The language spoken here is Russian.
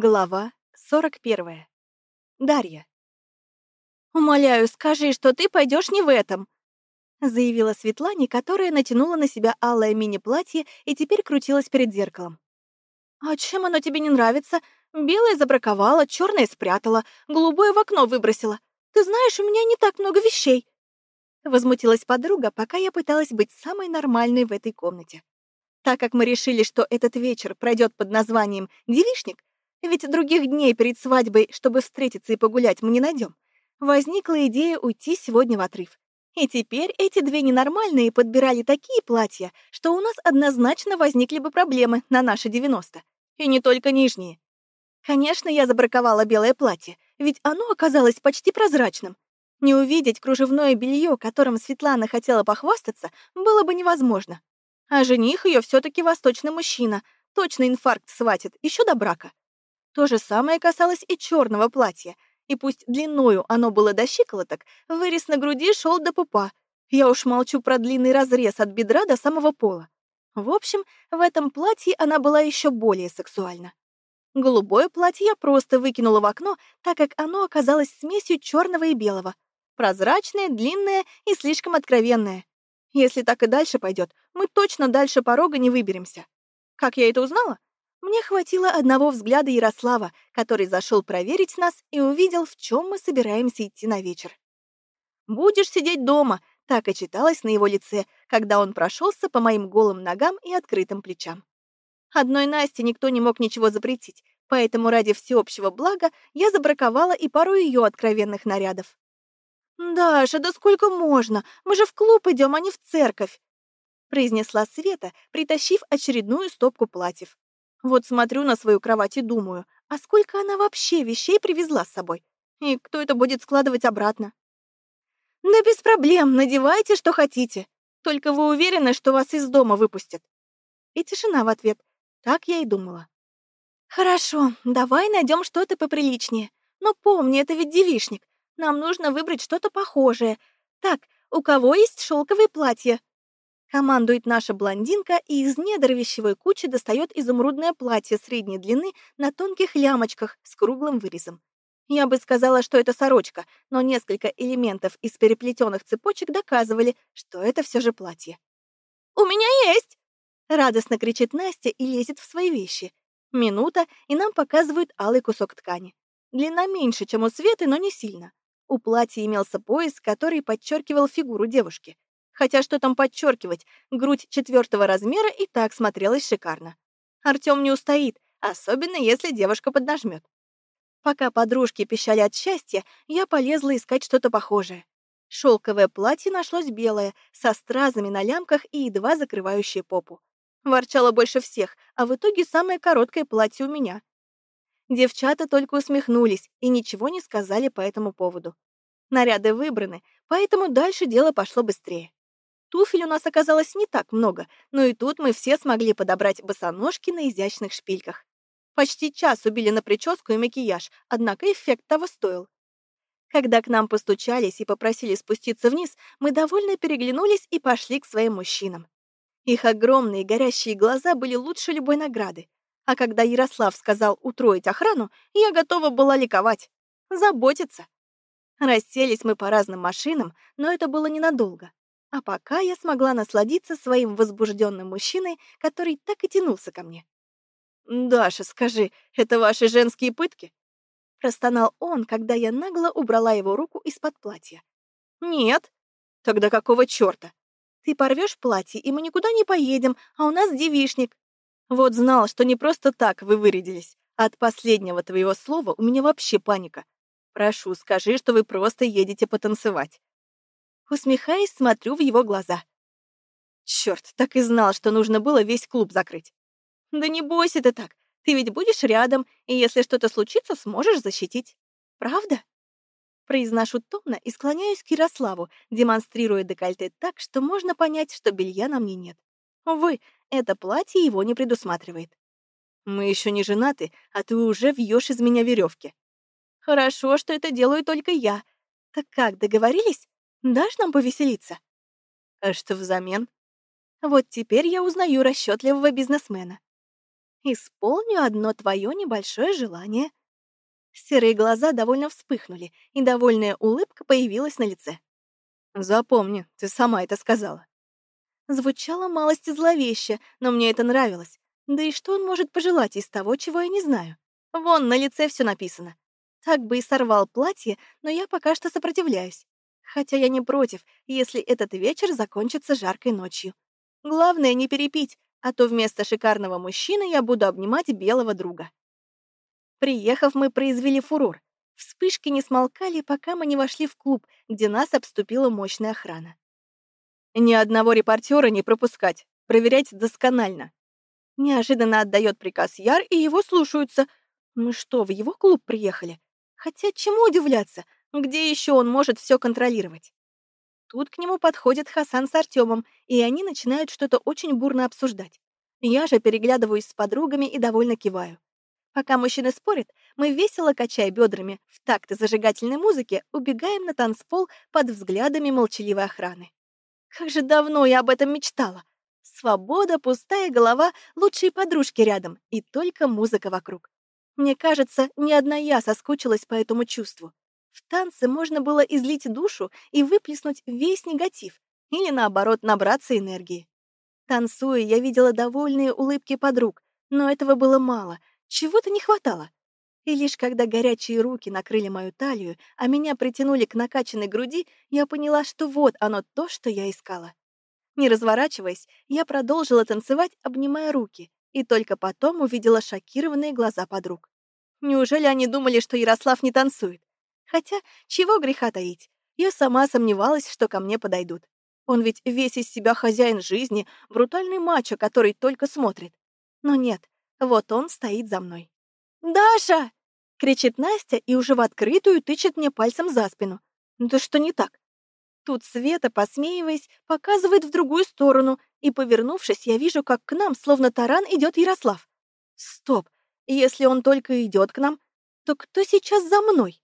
Глава 41. Дарья. «Умоляю, скажи, что ты пойдешь не в этом», заявила Светлане, которая натянула на себя алое мини-платье и теперь крутилась перед зеркалом. «А чем оно тебе не нравится? Белое забраковала, черное спрятала, голубое в окно выбросила. Ты знаешь, у меня не так много вещей». Возмутилась подруга, пока я пыталась быть самой нормальной в этой комнате. Так как мы решили, что этот вечер пройдет под названием «девишник», ведь других дней перед свадьбой, чтобы встретиться и погулять, мы не найдем. Возникла идея уйти сегодня в отрыв. И теперь эти две ненормальные подбирали такие платья, что у нас однозначно возникли бы проблемы на наши 90. И не только нижние. Конечно, я забраковала белое платье, ведь оно оказалось почти прозрачным. Не увидеть кружевное белье, которым Светлана хотела похвастаться, было бы невозможно. А жених ее все таки восточный мужчина, точно инфаркт схватит, еще до брака. То же самое касалось и черного платья, и пусть длиною оно было до щиколоток, вырез на груди шел до пупа. Я уж молчу про длинный разрез от бедра до самого пола. В общем, в этом платье она была еще более сексуальна. Голубое платье я просто выкинула в окно, так как оно оказалось смесью черного и белого. Прозрачное, длинное и слишком откровенное. Если так и дальше пойдет, мы точно дальше порога не выберемся. Как я это узнала? Мне хватило одного взгляда Ярослава, который зашел проверить нас и увидел, в чем мы собираемся идти на вечер. «Будешь сидеть дома», — так и читалось на его лице, когда он прошелся по моим голым ногам и открытым плечам. Одной Насте никто не мог ничего запретить, поэтому ради всеобщего блага я забраковала и пару ее откровенных нарядов. «Даша, да сколько можно? Мы же в клуб идем, а не в церковь!» произнесла Света, притащив очередную стопку платьев. Вот смотрю на свою кровать и думаю, а сколько она вообще вещей привезла с собой? И кто это будет складывать обратно? Да без проблем, надевайте, что хотите. Только вы уверены, что вас из дома выпустят? И тишина в ответ. Так я и думала. Хорошо, давай найдем что-то поприличнее. Но помни, это ведь девишник. Нам нужно выбрать что-то похожее. Так, у кого есть шелковые платья? Командует наша блондинка и из недр вещевой кучи достает изумрудное платье средней длины на тонких лямочках с круглым вырезом. Я бы сказала, что это сорочка, но несколько элементов из переплетенных цепочек доказывали, что это все же платье. «У меня есть!» Радостно кричит Настя и лезет в свои вещи. Минута, и нам показывают алый кусок ткани. Длина меньше, чем у Светы, но не сильно. У платья имелся пояс, который подчеркивал фигуру девушки. Хотя что там подчеркивать, грудь четвертого размера и так смотрелась шикарно. Артём не устоит, особенно если девушка поднажмет. Пока подружки пищали от счастья, я полезла искать что-то похожее. Шелковое платье нашлось белое, со стразами на лямках и едва закрывающее попу. Ворчала больше всех, а в итоге самое короткое платье у меня. Девчата только усмехнулись и ничего не сказали по этому поводу. Наряды выбраны, поэтому дальше дело пошло быстрее. Туфель у нас оказалось не так много, но и тут мы все смогли подобрать босоножки на изящных шпильках. Почти час убили на прическу и макияж, однако эффект того стоил. Когда к нам постучались и попросили спуститься вниз, мы довольно переглянулись и пошли к своим мужчинам. Их огромные горящие глаза были лучше любой награды. А когда Ярослав сказал утроить охрану, я готова была ликовать. Заботиться. Расселись мы по разным машинам, но это было ненадолго. А пока я смогла насладиться своим возбужденным мужчиной, который так и тянулся ко мне. «Даша, скажи, это ваши женские пытки?» Простонал он, когда я нагло убрала его руку из-под платья. «Нет». «Тогда какого чёрта? Ты порвешь платье, и мы никуда не поедем, а у нас девишник. Вот знал, что не просто так вы вырядились. От последнего твоего слова у меня вообще паника. Прошу, скажи, что вы просто едете потанцевать. Усмехаясь, смотрю в его глаза. Черт, так и знал, что нужно было весь клуб закрыть. Да не бойся ты так. Ты ведь будешь рядом, и если что-то случится, сможешь защитить. Правда? Произношу томно и склоняюсь к Ярославу, демонстрируя декольте так, что можно понять, что белья на мне нет. Увы, это платье его не предусматривает. Мы еще не женаты, а ты уже вьешь из меня веревки. Хорошо, что это делаю только я. Так как, договорились? Дашь нам повеселиться? А что взамен? Вот теперь я узнаю расчетливого бизнесмена. Исполню одно твое небольшое желание. Серые глаза довольно вспыхнули, и довольная улыбка появилась на лице. Запомни, ты сама это сказала. Звучало малость зловеще, но мне это нравилось. Да и что он может пожелать из того, чего я не знаю? Вон, на лице все написано. Так бы и сорвал платье, но я пока что сопротивляюсь. Хотя я не против, если этот вечер закончится жаркой ночью. Главное не перепить, а то вместо шикарного мужчины я буду обнимать белого друга. Приехав, мы произвели фурор. Вспышки не смолкали, пока мы не вошли в клуб, где нас обступила мощная охрана. Ни одного репортера не пропускать, проверять досконально. Неожиданно отдает приказ Яр, и его слушаются. Мы что, в его клуб приехали? Хотя чему удивляться? Где еще он может все контролировать? Тут к нему подходит Хасан с Артемом, и они начинают что-то очень бурно обсуждать. Я же переглядываюсь с подругами и довольно киваю. Пока мужчины спорят, мы весело, качая бедрами, в такт зажигательной музыки, убегаем на танцпол под взглядами молчаливой охраны. Как же давно я об этом мечтала! Свобода, пустая голова, лучшие подружки рядом и только музыка вокруг. Мне кажется, не одна я соскучилась по этому чувству. В танце можно было излить душу и выплеснуть весь негатив, или наоборот, набраться энергии. Танцуя, я видела довольные улыбки подруг, но этого было мало, чего-то не хватало. И лишь когда горячие руки накрыли мою талию, а меня притянули к накачанной груди, я поняла, что вот оно то, что я искала. Не разворачиваясь, я продолжила танцевать, обнимая руки, и только потом увидела шокированные глаза подруг. Неужели они думали, что Ярослав не танцует? Хотя, чего греха таить, я сама сомневалась, что ко мне подойдут. Он ведь весь из себя хозяин жизни, брутальный мачо, который только смотрит. Но нет, вот он стоит за мной. «Даша!» — кричит Настя и уже в открытую тычет мне пальцем за спину. «Да что не так?» Тут Света, посмеиваясь, показывает в другую сторону, и, повернувшись, я вижу, как к нам, словно таран, идет Ярослав. Стоп, если он только идет к нам, то кто сейчас за мной?